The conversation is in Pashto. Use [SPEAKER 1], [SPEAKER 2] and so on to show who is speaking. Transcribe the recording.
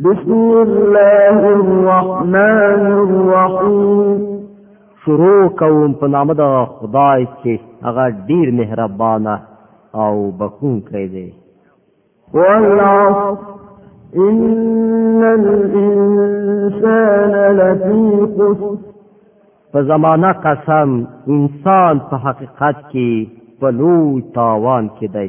[SPEAKER 1] بسم الله الرحمن الرحیم
[SPEAKER 2] شروع کوم په نام د خدای چې هغه ډیر مهربانه او بخښونکی دی
[SPEAKER 1] والعصر ان الانسان لفی خسر
[SPEAKER 2] په زمانہ قسم انسان په حقیقت کې په لوی تاوان کې دی